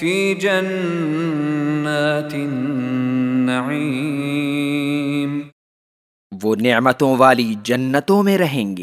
فی جنات النعیم وہ نعمتوں والی جنتوں میں رہیں گے۔